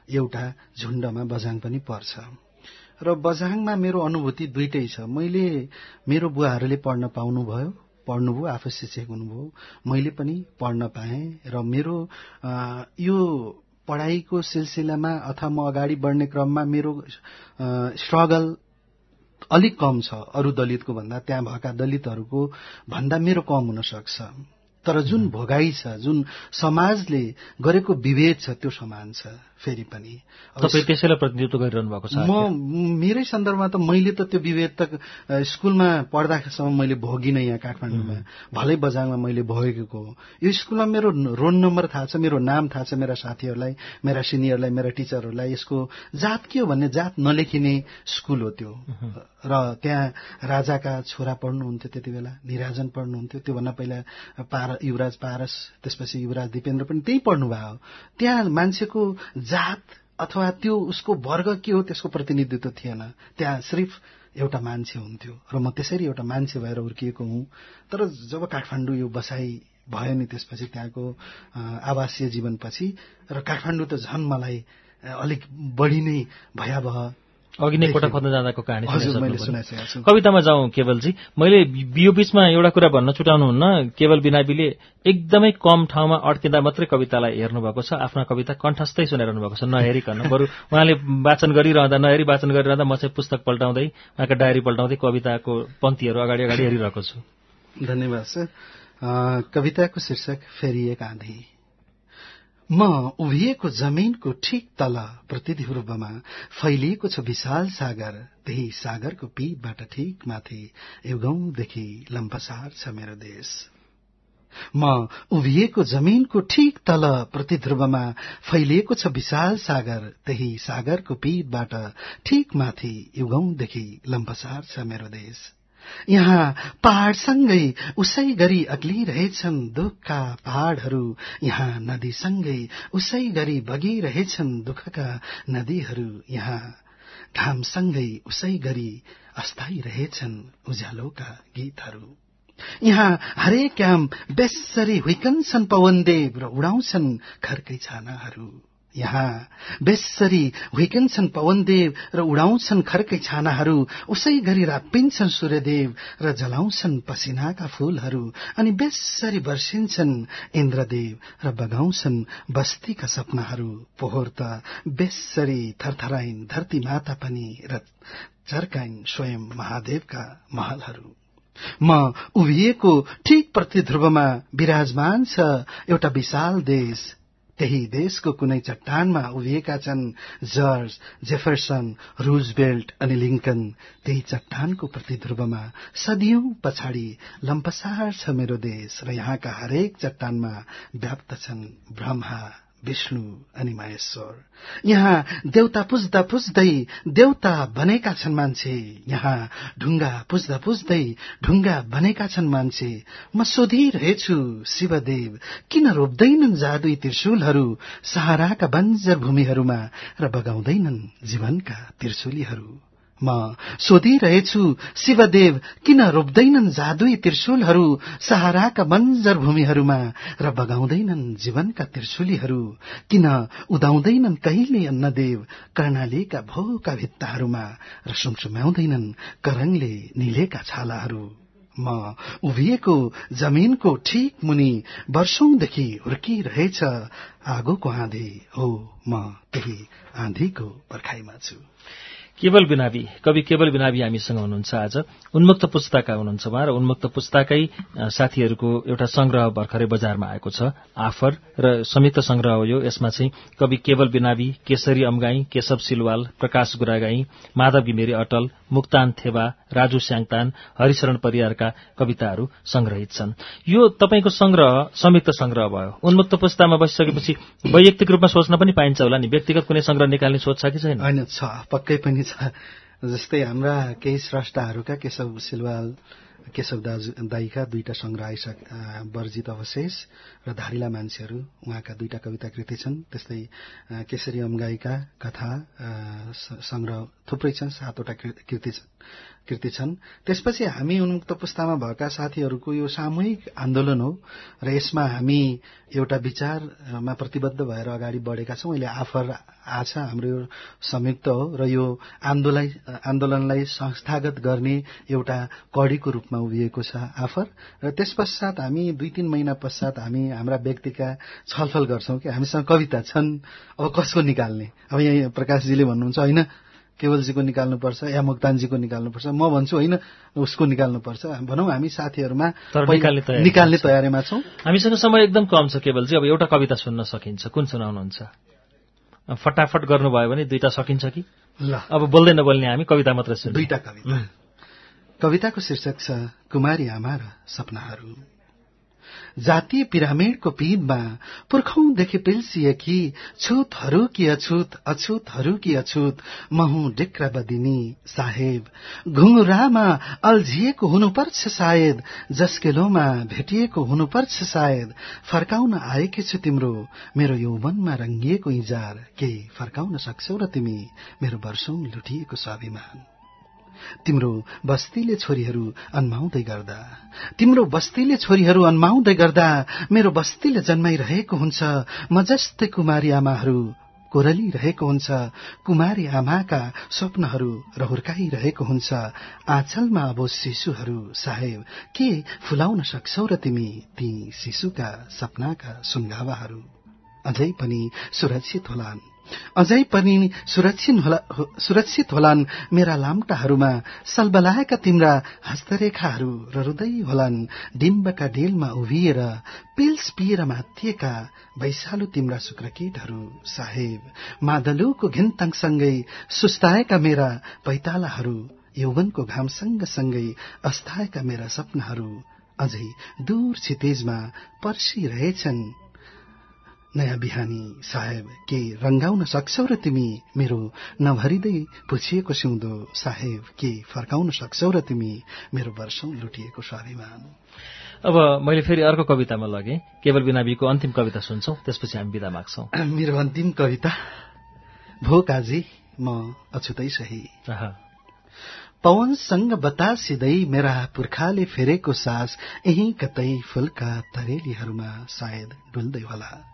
Speaker 3: एउटा झुण्डमा बझाङ पनि पर्छ। र बझाङमा मेरो अनुभूति दुइटै छ। मैले मेरो बुवाहरूले पढ्न पाउनुभयो पढ्नुभयो आफू शिक्षक हुनुभयो। मैले पनि पढ्न पाएँ र मेरो यो पढाइको सिलसिलामा अथवा म अगाडि बढ्ने क्रममा मेरो स्ट्रगल अलिक कम छ अरू दलितको भन्दा। त्यहाँ भएका दलितहरूको भन्दा मेरो कम हुन सक्छ। तर जुन भोगाई छ जुन समाजले गरेको विभेद छ त्यो समान छ। फेरि पनि।
Speaker 2: तपाईँ त्यसैलाई प्रतिनिधित्व गरिरहनु भएको छ
Speaker 3: म मेरै सन्दर्भमा त मैले त त्यो विभेद त स्कुलमा पढ्दासम्म मैले भोगिनँ यहाँ काठमाडौँमा। भलै बजाङमा मैले भोगेको। हो यो स्कुलमा मेरो रोल नम्बर थाहा छ मेरो नाम थाहा छ मेरा साथीहरूलाई मेरा सिनियरलाई मेरा टिचरहरूलाई। यसको जात के हो भन्ने जात नलेखिने स्कुल हो त्यो। र त्यहाँ राजाका छोरा पढ्नुहुन्थ्यो त्यति बेला निराजन पढ्नुहुन्थ्यो। त्योभन्दा पहिला पार युवराज पारस त्यसपछि युवराज दिपेन्द्र पनि त्यही पढ्नुभयो। त्यहाँ मान्छेको जात अथवा त्यो उसको वर्ग के हो त्यसको प्रतिनिधित्व थिएन। त्यहाँ सिर्फ एउटा मान्छे हुन्थ्यो र म त्यसरी एउटा मान्छे भएर हुर्किएको हुँ। तर जब काठमाडौँ यो बसाई भयो नि त्यसपछि त्यहाँको आवासीय जीवनपछि र काठमाडौँ त झन् मलाई अलिक बढी नै भयावह
Speaker 2: अघि नै कोटा खोज्न जाँदाको कहानी कवितामा जाउँ केवलजी। मैले यो बीचमा एउटा कुरा भन्न छुटाउनुहुन्न। केवल बिनाबीले एकदमै कम ठाउँमा अड्किँदा मात्रै कवितालाई हेर्नु भएको छ। आफ्ना कविता कण्ठस्थै सुनाइरहनु भएको छ। नहेरिकन। बरु उहाँले वाचन गरिरहँदा नहेरी वाचन गरिरहँदा म चाहिँ पुस्तक पल्टाउँदै उहाँका डायरी पल्टाउँदै कविताको पङ्क्तिहरू अगाडि अगाडि हेरिरहेको छु।
Speaker 3: धन्यवाद सर। कविताको शीर्षक फेरि एक आँधी। म उभिएको जमिनको ठिक तल प्रतिध्रुवमा फैलिएको छ विशाल सागर त्यही सागरको पीठबाट ठिक माथि युगौंदेखि लम्पसार छ मेरो देश। म उभिएको जमिनको ठिक तल प्रतिध्रुवमा फैलिएको छ विशाल सागर त्यही सागरको पीठबाट ठिक माथि युगौंदेखि लम्पसार छ मेरो देश। यहाँ पहाड़सँगै उसै गरी अग्लिरहेछन् दुःखका पहाड़हरू। यहाँ नदीसँगै उसै गरी बगिरहेछन् दुःखका नदीहरू। यहाँ घामसँगै उसै गरी अस्थायी रहेछन् उज्यालोका गीतहरू। यहाँ हरेक काम बेसरी हुइकन्छन् पवनदेव र उडाउँछन् खर्कै छानाहरू। यहाँ बेसरी हुइकन्छन् पवनदेव र उडाउँछन् खर्कै छानाहरू उसै गरी रापिन्छन् सूर्यदेव र जलाउँछन् पसिनाका फूलहरू अनि बेसरी वर्षिन्छन् इन्द्रदेव र बगाउँछन् बस्तीका सपनाहरू। पोहोर त बेसरी थरथराइन् धरती माता पनि र चर्काइन् स्वयं महादेवका महलहरू। म उभिएको ठिक प्रतिध्रुवमा विराजमान छ एउटा विशाल देश। त्यही देशको कुनै चट्टानमा उभिएका छन् जर्ज जेफरसन रुजबेल्ट अनि लिङ्कन। त्यही चट्टानको प्रतिध्रुवमा सदियौं पछाडि लम्पसार छ मेरो देश र यहाँका हरेक चट्टानमा व्याप्त छन् ब्रह्मा। विष्णु अनि महेश्वर। यहाँ देउता पुज्दा पुज्दै देउता बनेका छन् मान्छे। यहाँ ढुङ्गा पुज्दा पुज्दै ढुङ्गा बनेका छन् मान्छे। म सोधिरहेछु शिवदेव किन रोप्दैनन् जादुई त्रिशूलहरू सहाराका बन्जर भूमिहरूमा र बगाउँदैनन् जीवनका त्रिशुलीहरू? म सोधिरहेछु शिवदेव किन रोप्दैनन् जादुई त्रिशूलहरू सहाराका बन्जर भूमिहरूमा र बगाउँदैनन् जीवनका त्रिशुलीहरू? किन उदाउँदैनन् कहिले अन्नदेव कर्णालीका भोका भित्ताहरूमा र सुमसुम्याउँदैनन् करङले निलेका छालाहरू? म उभिएको जमिनको ठिक मुनि वर्षौंदेखि हुर्किरहेछ आगोको आँधी हो म त्यही आँधीको पर्खाइमा छु।
Speaker 2: केवल बिनावी कवि केवल बिनावी हामीसँग हुनुहुन्छ आज। उन्मुक्त पुस्ताका हुनुहुन्छ उहाँ र उन्मुक्त पुस्ताकै साथीहरूको एउटा संग्रह भर्खरै बजारमा आएको छ। आफर र संयुक्त संग्रह हो यो। यसमा चाहिँ कवि केवल बिनावी केशरी अमगाई केशव सिलवाल प्रकाश गुरागाई माधव घिमिरे अटल मुक्तान थेवा राजु स्याङतान हरिशरण परियारका कविताहरू संग्रहित छन्। यो तपाईँको संग्रह संयुक्त संग्रह भयो। उन्मुक्त पुस्तामा बसिसकेपछि वैयक्तिक रूपमा सोच्न पनि पाइन्छ होला नि। व्यक्तिगत कुनै संग्रह निकाल्ने सोच छ कि छैन?
Speaker 3: पक्कै पनि छ जस्तै हाम्रा केही स्रष्टाहरूका केशव सिलवाल केशव दाजु दाईका दुईटा संग्रह आइसक वर्जित अवशेष र धारिला मान्छेहरू उहाँका दुईटा कविता कृति छन्। त्यस्तै केशरी अमगाईका कथा संग्रह थुप्रै छन् सातवटा कृति छन्। कृति छन्। त्यसपछि हामी उन्मुक्त पुस्तामा भएका साथीहरूको यो सामूहिक आन्दोलन हो र यसमा हामी एउटा विचारमा प्रतिबद्ध भएर अगाडि बढेका छौं। अहिले आफर आछ हाम्रो यो संयुक्त हो र यो आन्दोलन आन्दोलनलाई संस्थागत गर्ने एउटा कडीको रूपमा उभिएको छ आफर। र त्यस पश्चात हामी दुई तीन महिना पश्चात हामी हाम्रा व्यक्तिका छलफल गर्छौं कि हामीसँग कविता छन्। अब कसको निकाल्ने? अब यहाँ प्रकाशजीले भन्नुहुन्छ होइन? केवलजीको निकाल्नुपर्छ या मोक्तानजीको निकाल्नुपर्छ। म भन्छु होइन उसको निकाल्नुपर्छ। भनौँ हामी साथीहरूमा निकाल्ने तयारीमा छौँ।
Speaker 2: हामीसँग समय एकदम कम छ केवलजी। अब एउटा कविता सुन्न सकिन्छ। कुन सुनाउनुहुन्छ? फटाफट गर्नुभयो भने दुईटा सकिन्छ कि?
Speaker 3: ल।
Speaker 2: अब बोल्दै नबोल्ने हामी कविता मात्र सुन्ने।
Speaker 3: दुईटा कविता। कविताको शीर्षक छ कुमारी आमा र सपनाहरू। जातीय पिरामिडको पिँधमा पुर्खौंदेखि पिल्सिएकी छुतहरू कि अछुत अछुतहरू कि अछुत महु डेक्रा बदिनी साहेब। घुङ्रामा अल्झिएको हुनुपर्छ सायद जस्केलोमा भेटिएको हुनुपर्छ सायद। फर्काउन आएकी छु तिम्रो मेरो यौवनमा रङ्गिएको इजार। केही फर्काउन सक्छौ र तिमी मेरो वर्षौं लुटिएको स्वाभिमान। तिम्रो बस्तीले छोरीहरू अन्माउँदै गर्दा तिम्रो बस्तीले छोरीहरू अन्माउँदै गर्दा मेरो बस्तीले जन्माइरहेको हुन्छ। म जस्तै कुमारी आमाहरू कोरलिरहेको हुन्छ। कुमारी आमाका स्वप्नहरू र हुर्काइरहेको हुन्छ। आँचलमा अब शिशुहरू साहेब के फुलाउन सक्छौ र तिमी ती शिशुका सपनाका सुनगावाहरू? अझै पनि सुरक्षित होलान्। अझै पनि सुरक्षित होलान् मेरा लाम्टाहरूमा। सलबलाएका तिम्रा हस्तरेखाहरू र रुदै होलान्। डिम्बका डेलमा उभिएर पिल्स पिएर माथिएका वैशालु तिम्रा शुक्रकीटहरू साहेब। मादलुको घिन्ताङसँगै सुस्ताएका मेरा पैतालाहरू यौवनको घामसँग सँगै अस्ताएका मेरा सपनाहरू अझै दूर छितेजमा पर्सिरहेछन्। नयाँ बिहानी साहेब के रंगाउन सक्छौ र तिमी? मेरो नभरिँदै पुछिएको सिउँदो साहेब के फर्काउन सक्छौ र तिमी? मेरो वर्षौं लुटिएको स्वाभिमान।
Speaker 2: अब मैले फेरि अर्को कवितामा लगेँ। केवल बिनाबीको अन्तिम कविता सुन्छौं। त्यसपछि हामी विदा माग्छौं।
Speaker 3: मेरो अन्तिम कविता भो काजी म अछुतै सही। पवनसँग बतासिँदै मेरा पुर्खाले फेरेको सास यही कतै फुलका तरेलीहरूमा सायद डुल्दै होला।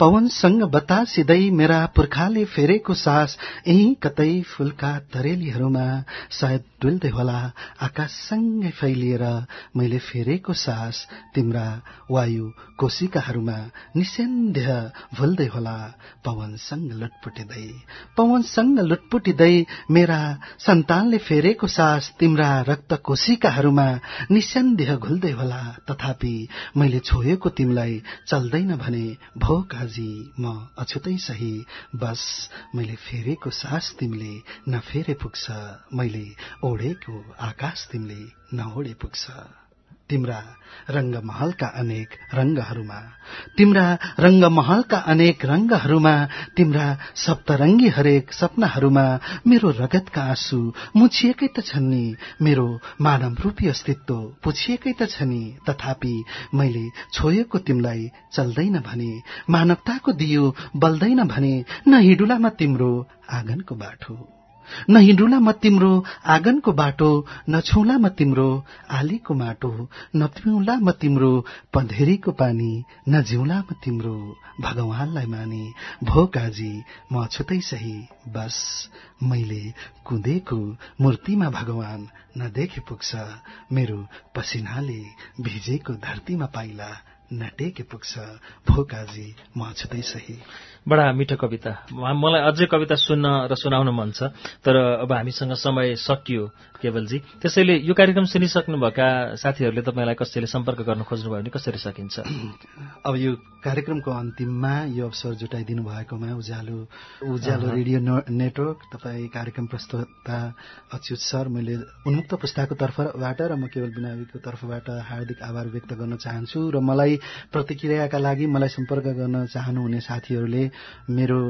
Speaker 3: पवनसँग बतासिँदै मेरा पुर्खाले फेरेको सास यही कतै फुलका तरेलीहरूमा सायद डुल्दै होला आकाशसँगै फैलिएर मैले फेरेको सास। तिम्रा वायु कोशिकाहरूमा निसन्देह भुल्दै होला पवनसँग लुटपुटिँदै। पवनसँग लुटपुटिँदै मेरा सन्तानले फेरेको सास तिम्रा रक्त कोशिकाहरूमा निसन्देह घुल्दै होला। तथापि मैले छोएको तिमीलाई चल्दैन भने भोक हाजी म अछुतै सही। बस मैले फेरेको सास तिमीले नफेरे पुग्छ। मैले ओढेको आकाश तिमीले नओढे पुग्छ। तिम्रा रंगमहलका अनेक रंगहरूमा। तिम्रा रंगमहलका अनेक रंगहरूमा तिम्रा सप्तरंगी हरेक सपनाहरूमा मेरो रगतका आँसु मुछिएकै त छन् नि मेरो मानव रूपी अस्तित्व पुछिएकै त छ नि तथापि मैले छोएको तिमीलाई चल्दैन भने मानवताको दियो बल्दैन भने न हिडुलामा तिम्रो आँगनको बाटो। न हिँडुला म तिम्रो आँगनको बाटो न छौला म तिम्रो आलीको माटो न पिउला म तिम्रो पँधेरीको पानी न जिउला म तिम्रो भगवानलाई माने। भो काजी म छुतै सही बस मैले कुदेको मूर्तिमा भगवान नदेखे पुग्छ। मेरो पसिनाले भिजेको धरतीमा पाइला नटेके पुग्छ। भोकाजी म छुतै सही।
Speaker 2: बडा मिठो कविता। मलाई अझै कविता सुन्न र सुनाउन मन छ तर अब हामीसँग समय सकियो। केवलजी। त्यसैले यो कार्यक्रम सुनिसक्नुभएका साथीहरूले तपाईँलाई कसैले सम्पर्क गर्न खोज्नुभयो भने कसरी सकिन्छ?
Speaker 3: अब यो कार्यक्रमको अन्तिममा यो अवसर जुटाइदिनु भएकोमा उज्यालो उज्यालो रेडियो नेटवर्क तपाईँ कार्यक्रम प्रस्तुता अच्युत सर मैले उन्मुक्त पुस्ताको तर्फबाट र म केवल बिनावीको तर्फबाट हार्दिक आभार व्यक्त गर्न चाहन्छु र मलाई प्रतिक्रियाका लागि मलाई सम्पर्क गर्न चाहनुहुने साथीहरूले मेरो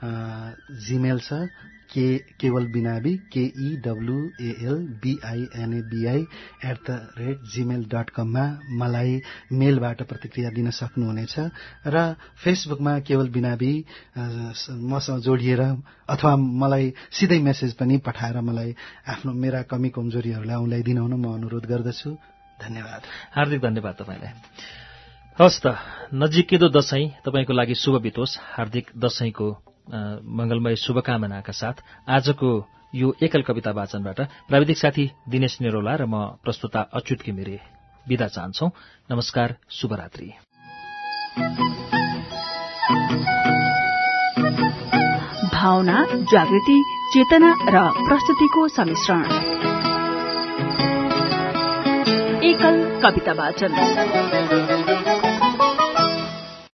Speaker 3: जिमेल छ। के केवल बिनाबी K E W L B I N A B I at the rate Gmail dot कममा मलाई मेलबाट प्रतिक्रिया दिन सक्नुहुनेछ र फेसबुकमा केवल बिनाबी मसँग जोडिएर अथवा मलाई सिधै मेसेज पनि पठाएर मलाई आफ्नो मेरा कमी कमजोरीहरूलाई औँल्याइदिनु हुन म अनुरोध गर्दछु धन्यवाद
Speaker 2: हार्दिक धन्यवाद तपाईँलाई हस् त नजिकै दशैं तपाईँको लागि शुभ बितोस् हार्दिक दशैंको मंगलमय शुभकामनाका साथ आजको यो एकल कविता वाचनबाट प्राविधिक साथी दिनेश नेरोला र म प्रस्तुता अच्युत घिमिरे विदा चाहन्छौ। नमस्कार शुभरात्री।
Speaker 1: भावना जागृति चेतना र प्रस्तुतिको सम्मिश्रण। एकल कविता वाचन।